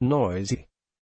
noisy.